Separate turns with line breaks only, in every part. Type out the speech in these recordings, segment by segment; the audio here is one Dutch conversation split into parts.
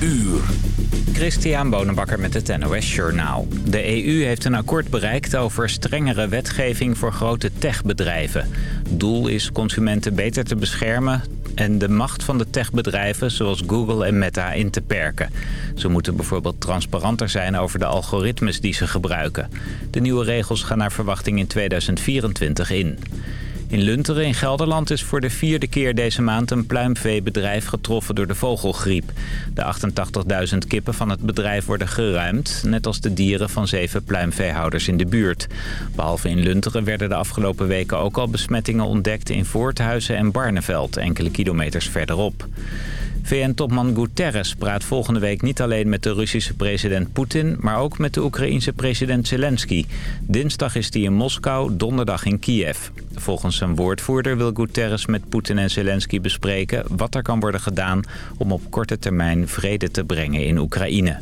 uur.
Christian Bonenbakker met het NOS Journaal. De EU heeft een akkoord bereikt over strengere wetgeving voor grote techbedrijven. Doel is consumenten beter te beschermen en de macht van de techbedrijven zoals Google en Meta in te perken. Ze moeten bijvoorbeeld transparanter zijn over de algoritmes die ze gebruiken. De nieuwe regels gaan naar verwachting in 2024 in. In Lunteren in Gelderland is voor de vierde keer deze maand een pluimveebedrijf getroffen door de vogelgriep. De 88.000 kippen van het bedrijf worden geruimd, net als de dieren van zeven pluimveehouders in de buurt. Behalve in Lunteren werden de afgelopen weken ook al besmettingen ontdekt in Voorthuizen en Barneveld, enkele kilometers verderop. VN-topman Guterres praat volgende week niet alleen met de Russische president Poetin... maar ook met de Oekraïense president Zelensky. Dinsdag is hij in Moskou, donderdag in Kiev. Volgens zijn woordvoerder wil Guterres met Poetin en Zelensky bespreken... wat er kan worden gedaan om op korte termijn vrede te brengen in Oekraïne.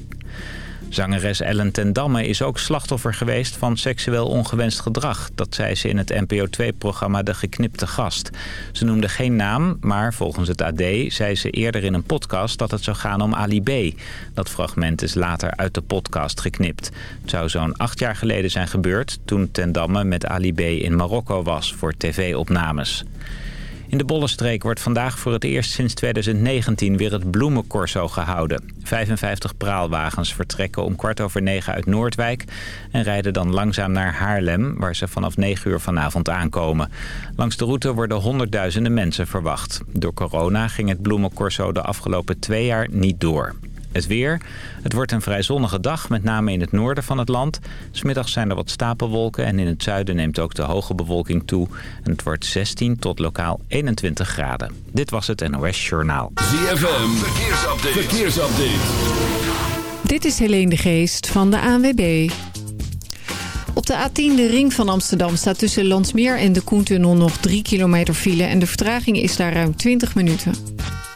Zangeres Ellen ten Damme is ook slachtoffer geweest van seksueel ongewenst gedrag. Dat zei ze in het NPO 2-programma De Geknipte Gast. Ze noemde geen naam, maar volgens het AD zei ze eerder in een podcast dat het zou gaan om Ali B. Dat fragment is later uit de podcast geknipt. Het zou zo'n acht jaar geleden zijn gebeurd toen ten Damme met Ali B in Marokko was voor tv-opnames. In de Bollenstreek wordt vandaag voor het eerst sinds 2019 weer het bloemencorso gehouden. 55 praalwagens vertrekken om kwart over negen uit Noordwijk... en rijden dan langzaam naar Haarlem, waar ze vanaf 9 uur vanavond aankomen. Langs de route worden honderdduizenden mensen verwacht. Door corona ging het bloemencorso de afgelopen twee jaar niet door. Het weer. Het wordt een vrij zonnige dag, met name in het noorden van het land. Smiddags zijn er wat stapelwolken en in het zuiden neemt ook de hoge bewolking toe. En het wordt 16 tot lokaal 21 graden. Dit was het NOS Journaal.
ZFM, verkeersupdate. verkeersupdate.
Dit is Helene de Geest van de ANWB. Op de A10, de ring van Amsterdam, staat tussen Landsmeer en de Koentunnel nog 3 kilometer file. En de vertraging is daar ruim 20 minuten.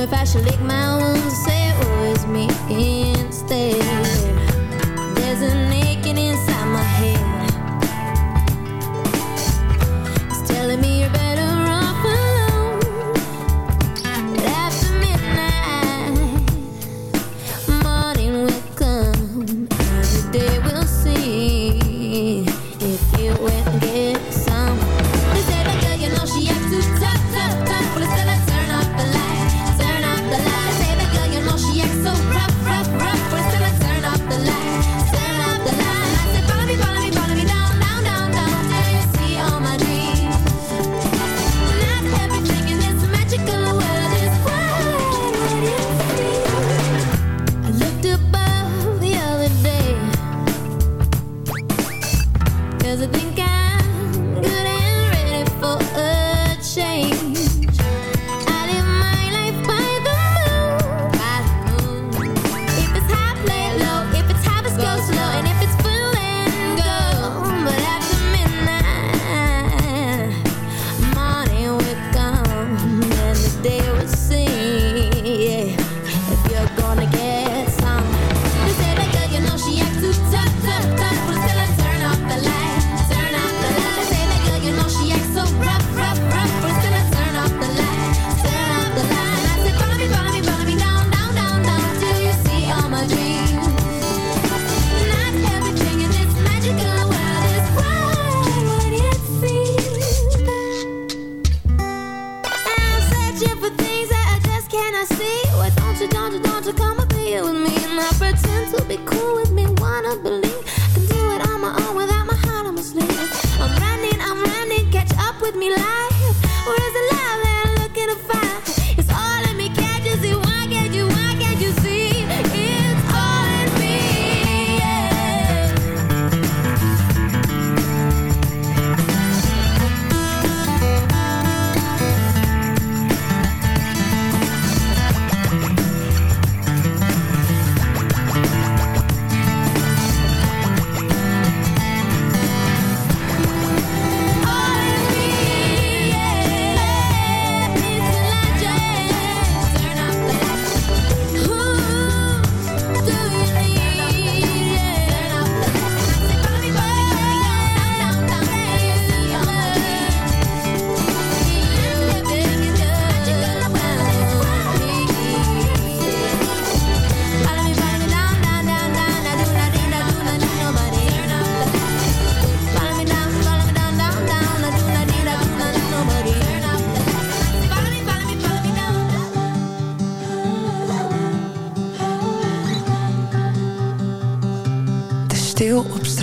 If I should lick my wounds say it was me instead. Cause I think I'm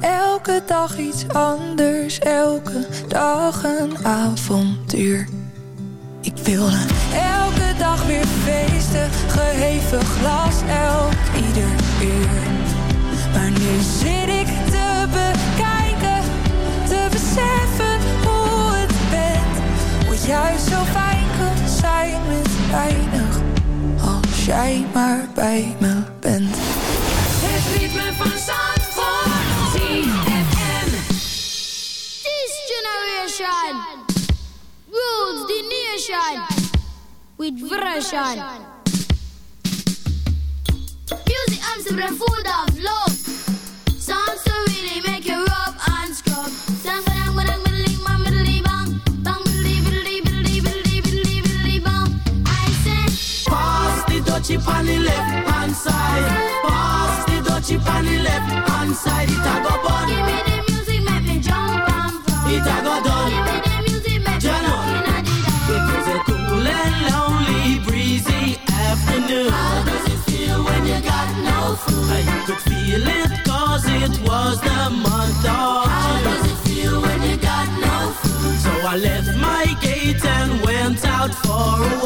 elke dag iets anders, elke dag een avontuur. Ik wilde elke dag weer feesten, geheven glas elk ieder uur. Maar nu zit ik te bekijken, te beseffen hoe het bent. Hoe juist zo fijn kan zijn met weinig, als jij maar bij me bent.
Het ritme van Zandvoort.
vibration. With vibration. Music and the food of love. Songs to really make you rub and scrub.
Chip on the left hand side, pass the dutchie on the left hand side. It a go bun.
Give me the music, make me jump and fly.
It a go done.
Got?
I could feel it cause it was the month of
How does it feel when you got no food?
So I left my gate and went out for a walk.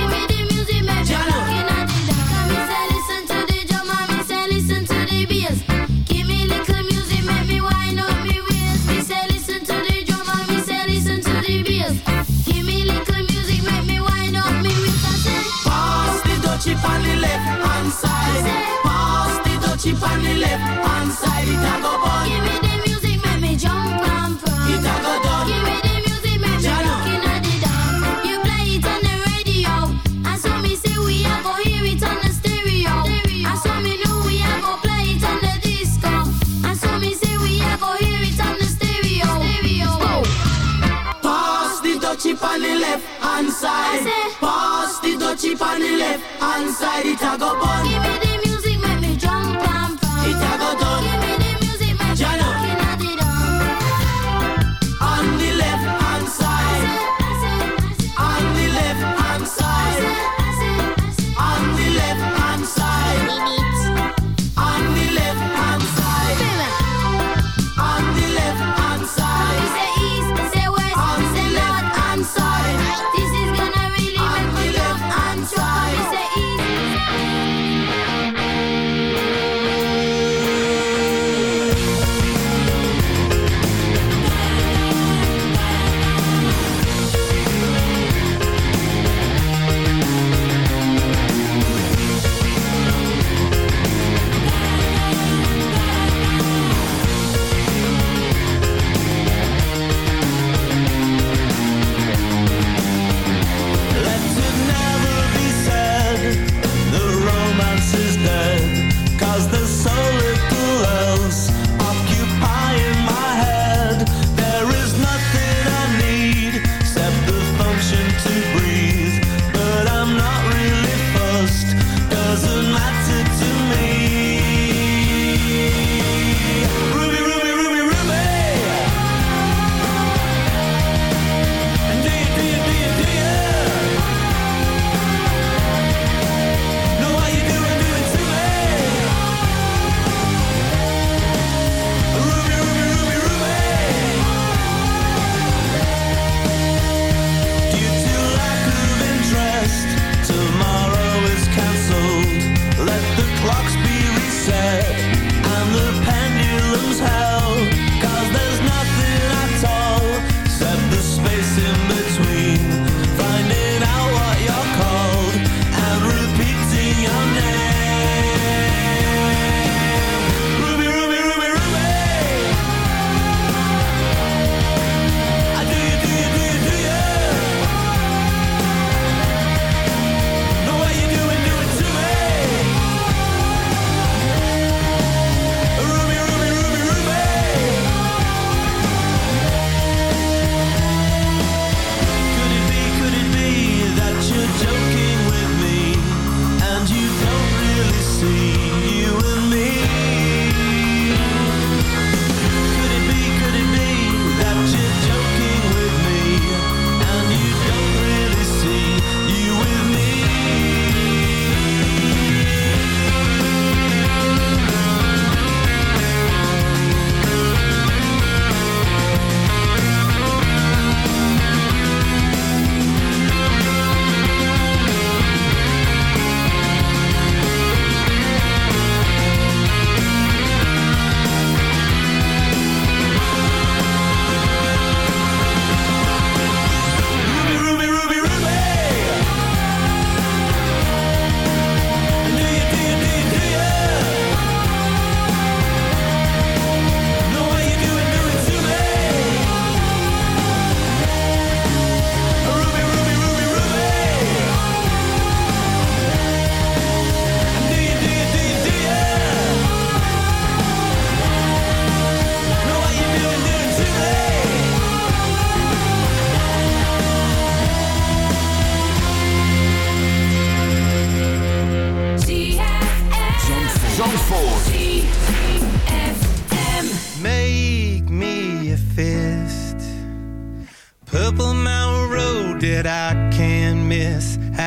One side it a go
burn.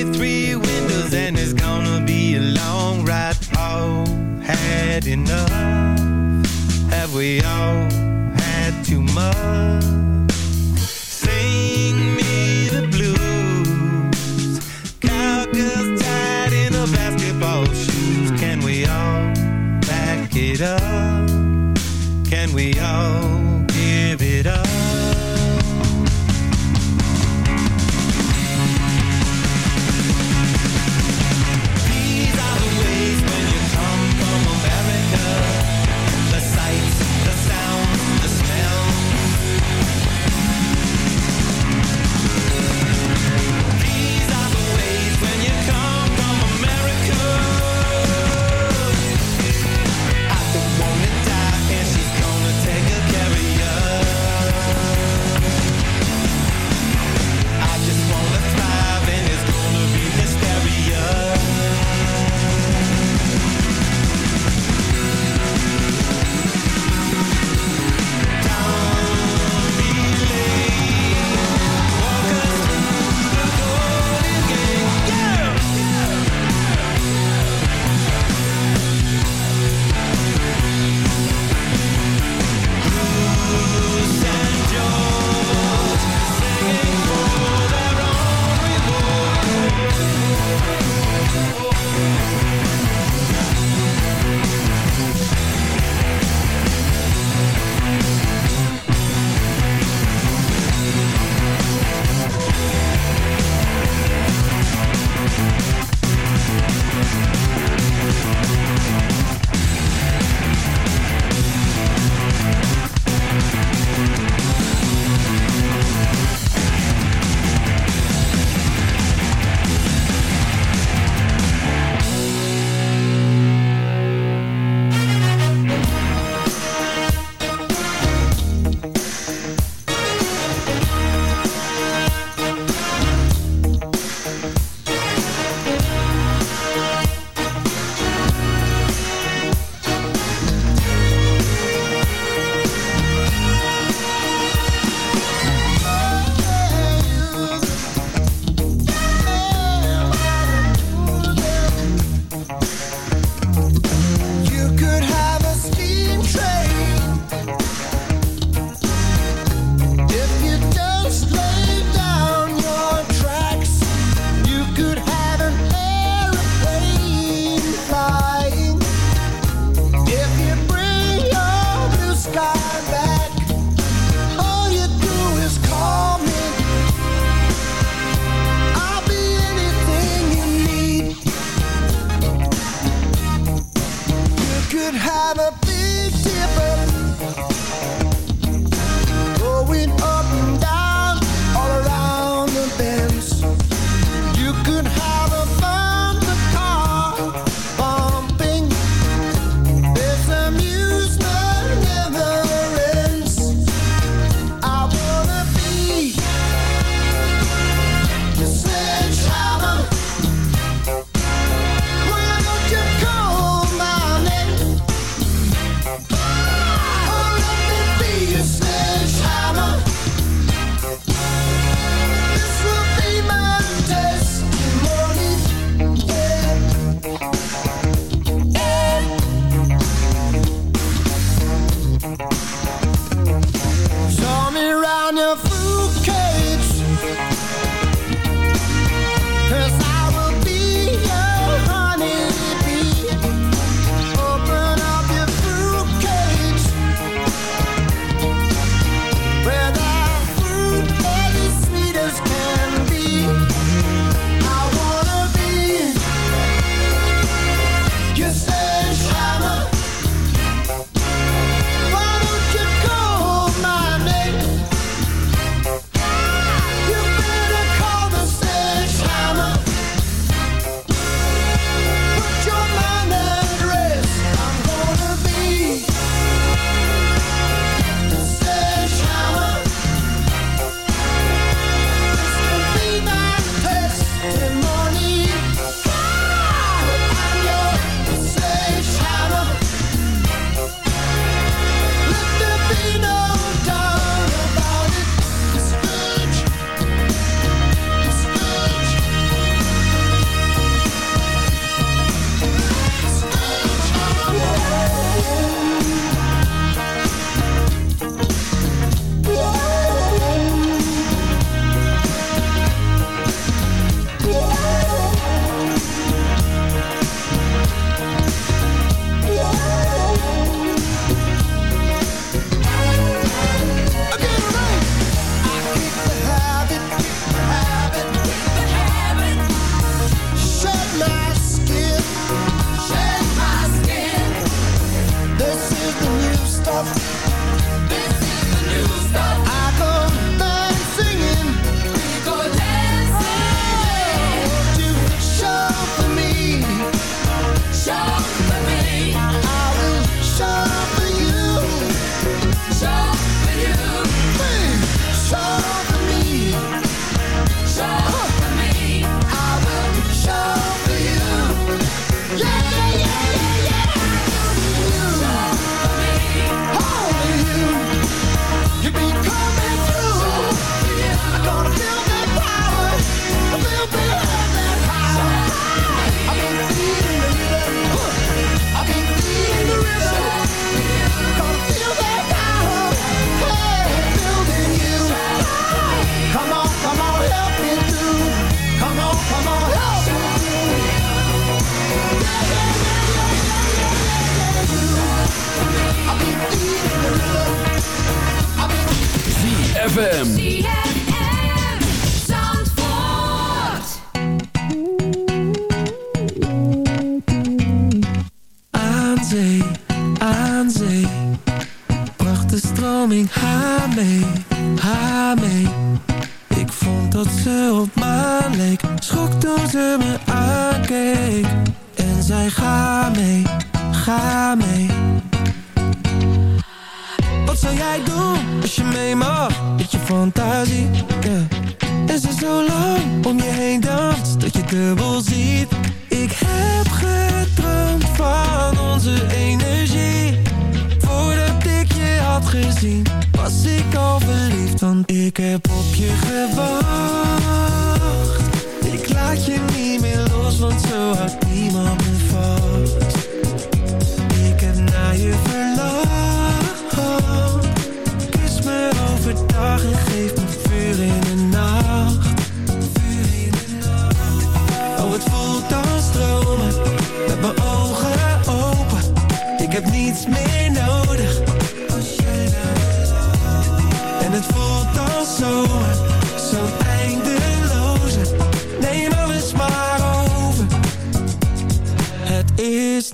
only three windows and it's gonna be a long ride. All had enough. Have we all
had too much?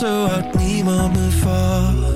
so hat niemand me vor.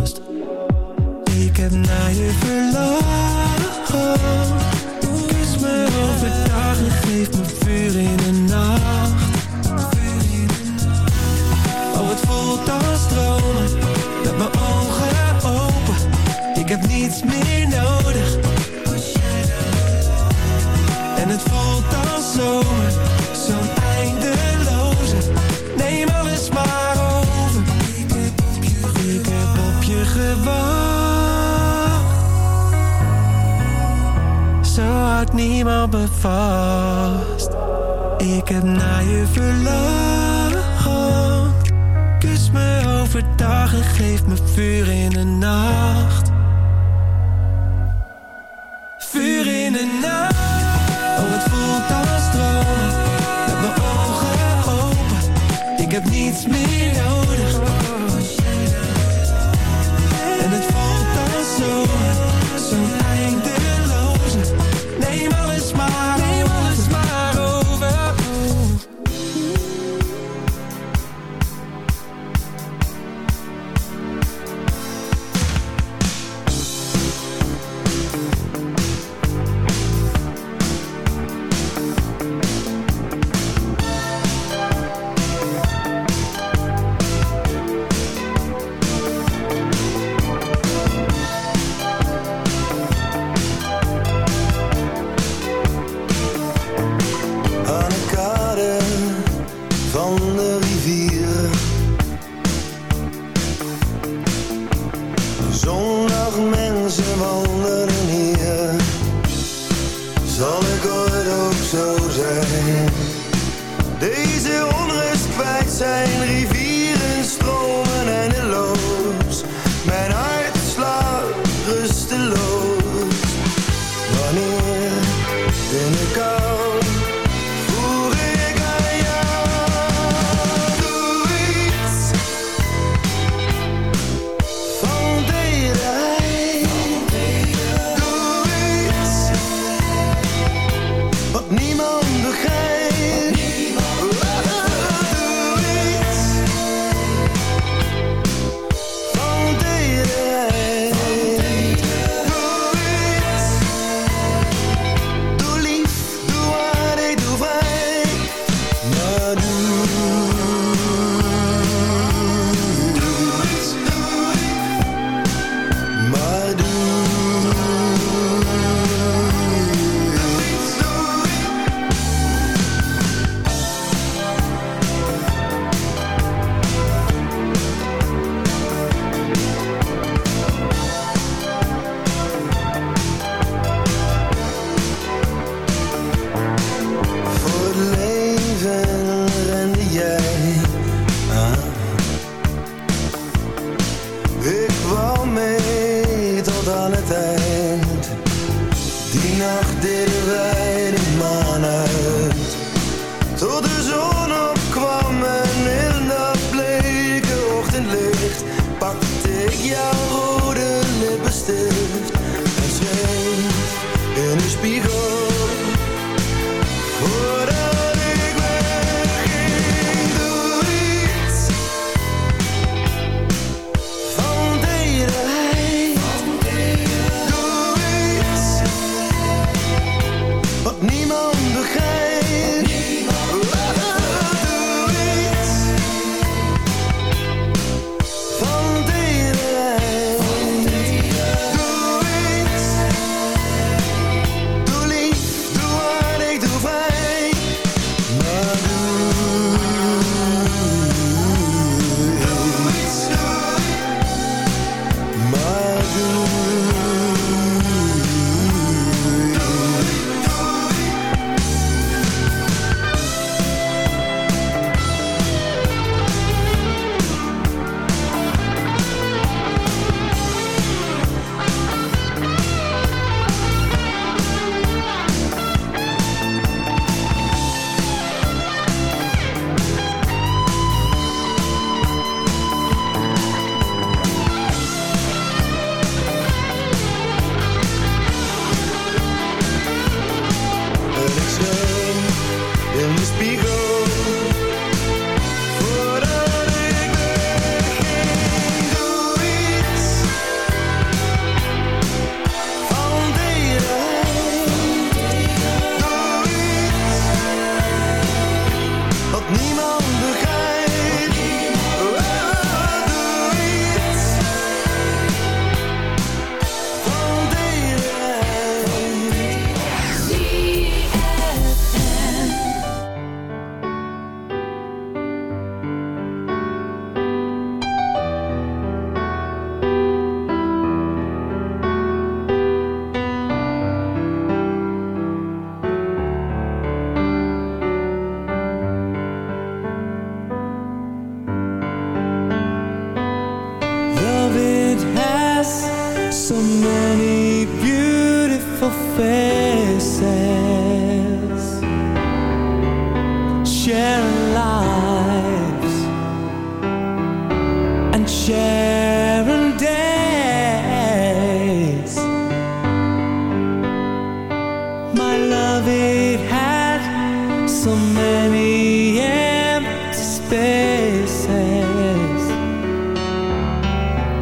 Ik heb naar je verlangen. Kus me overdag en geef me vuur in de nacht. Vuur in de nacht. Oh, het voelt als dromen Met mijn ogen open. Ik heb niets meer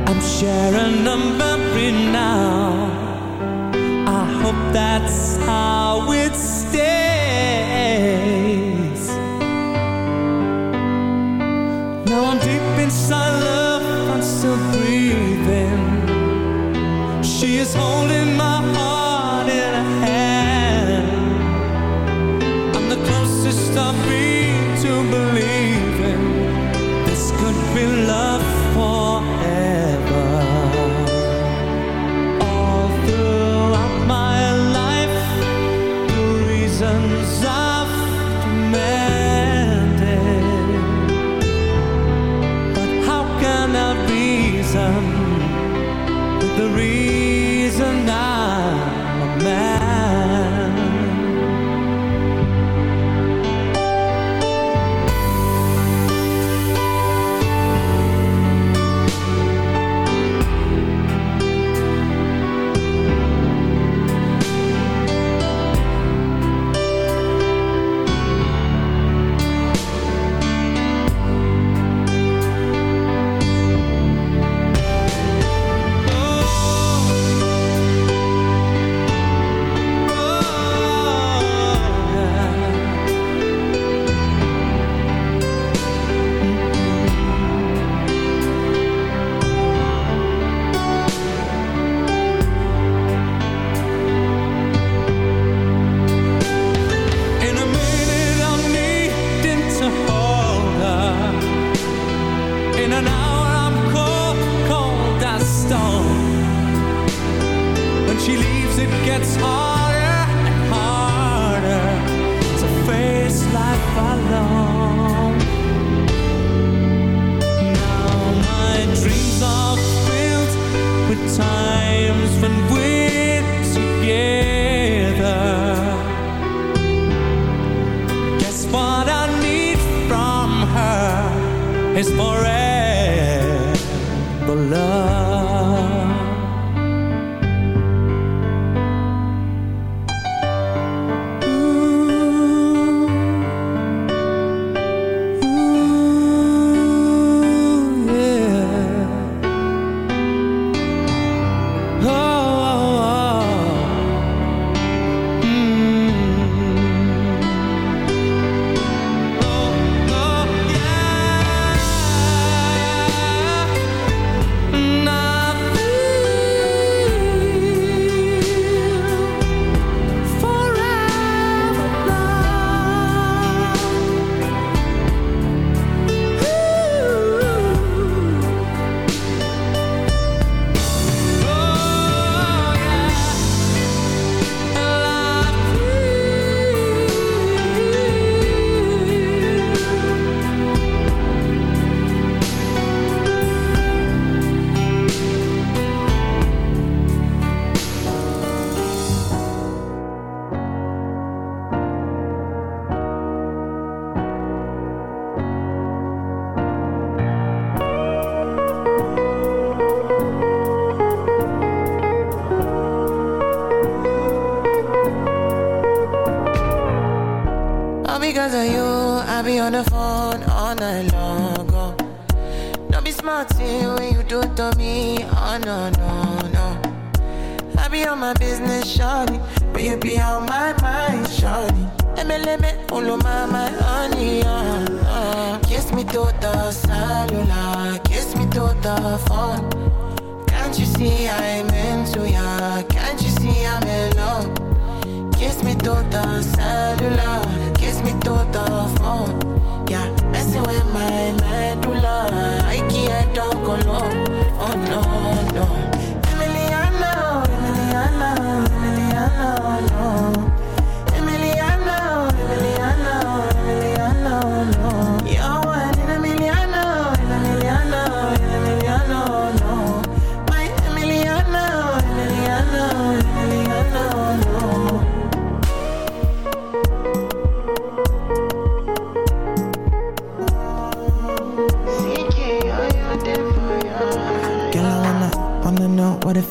I'm sharing a memory now. I hope that's how it stays. Now I'm deep inside love, I'm still breathing. She is holding my
when you do to me. Oh no, no, no. I be on my business, shawty. But you be on my mind, shawty. MLM, all my, my honey, uh, uh. Kiss me to the cellular, kiss me to the phone. Can't you see I'm into ya? Can't you see I'm in love? Kiss me to the cellular, kiss me to the phone. Yeah, messing with my medulla. I can't talk alone. Oh no, no.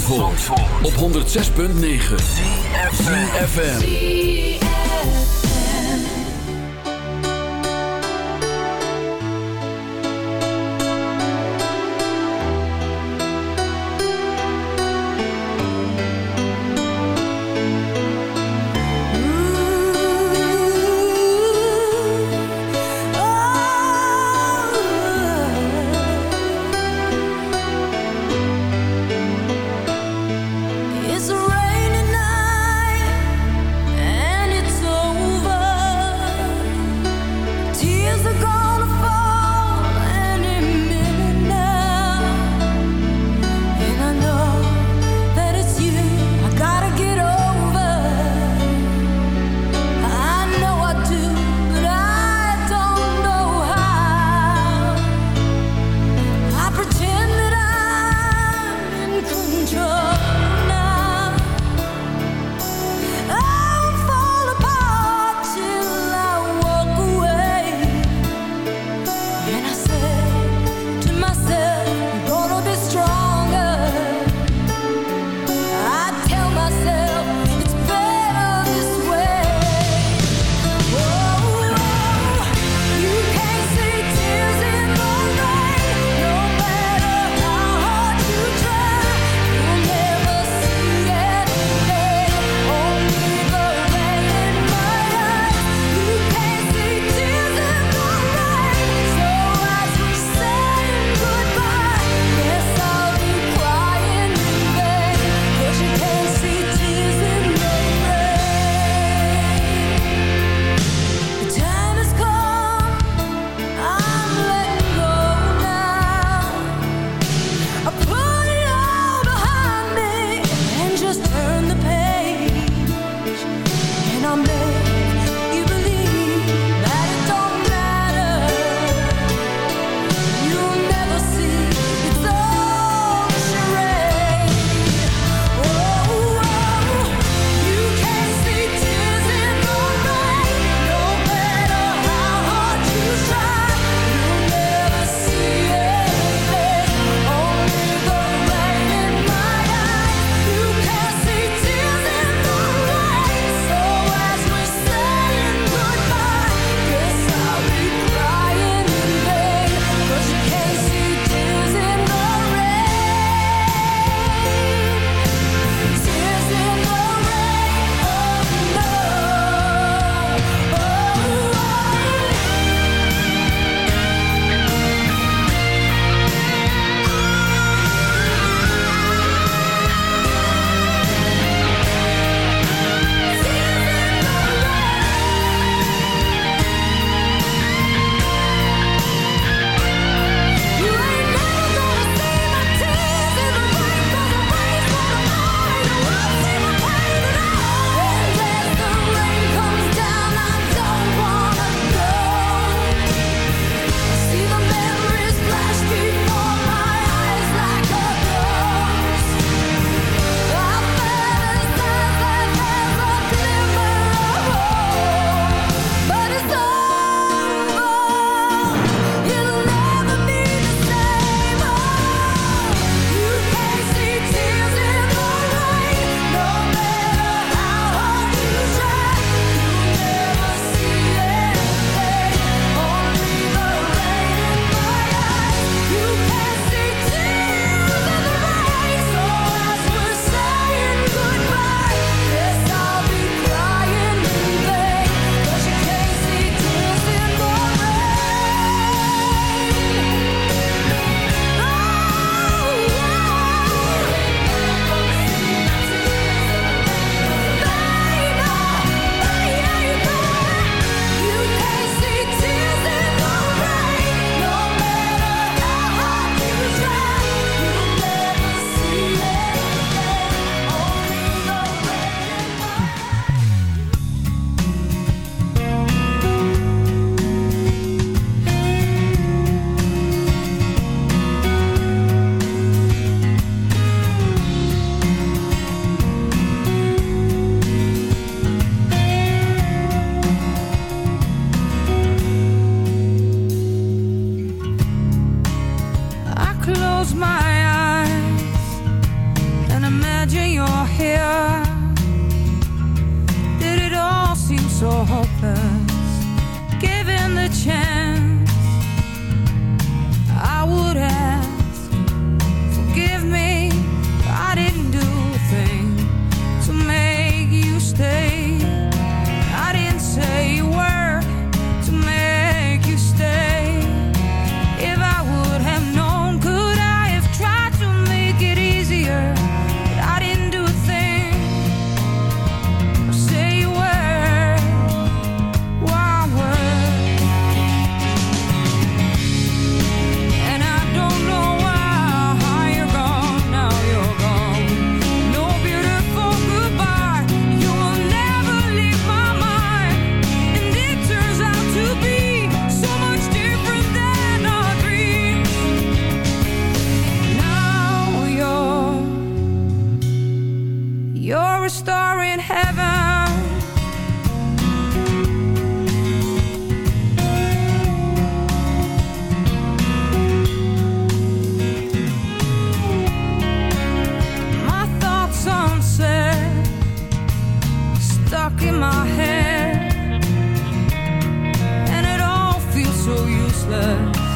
Zandvoort, op 106.9 ZFM. So useless.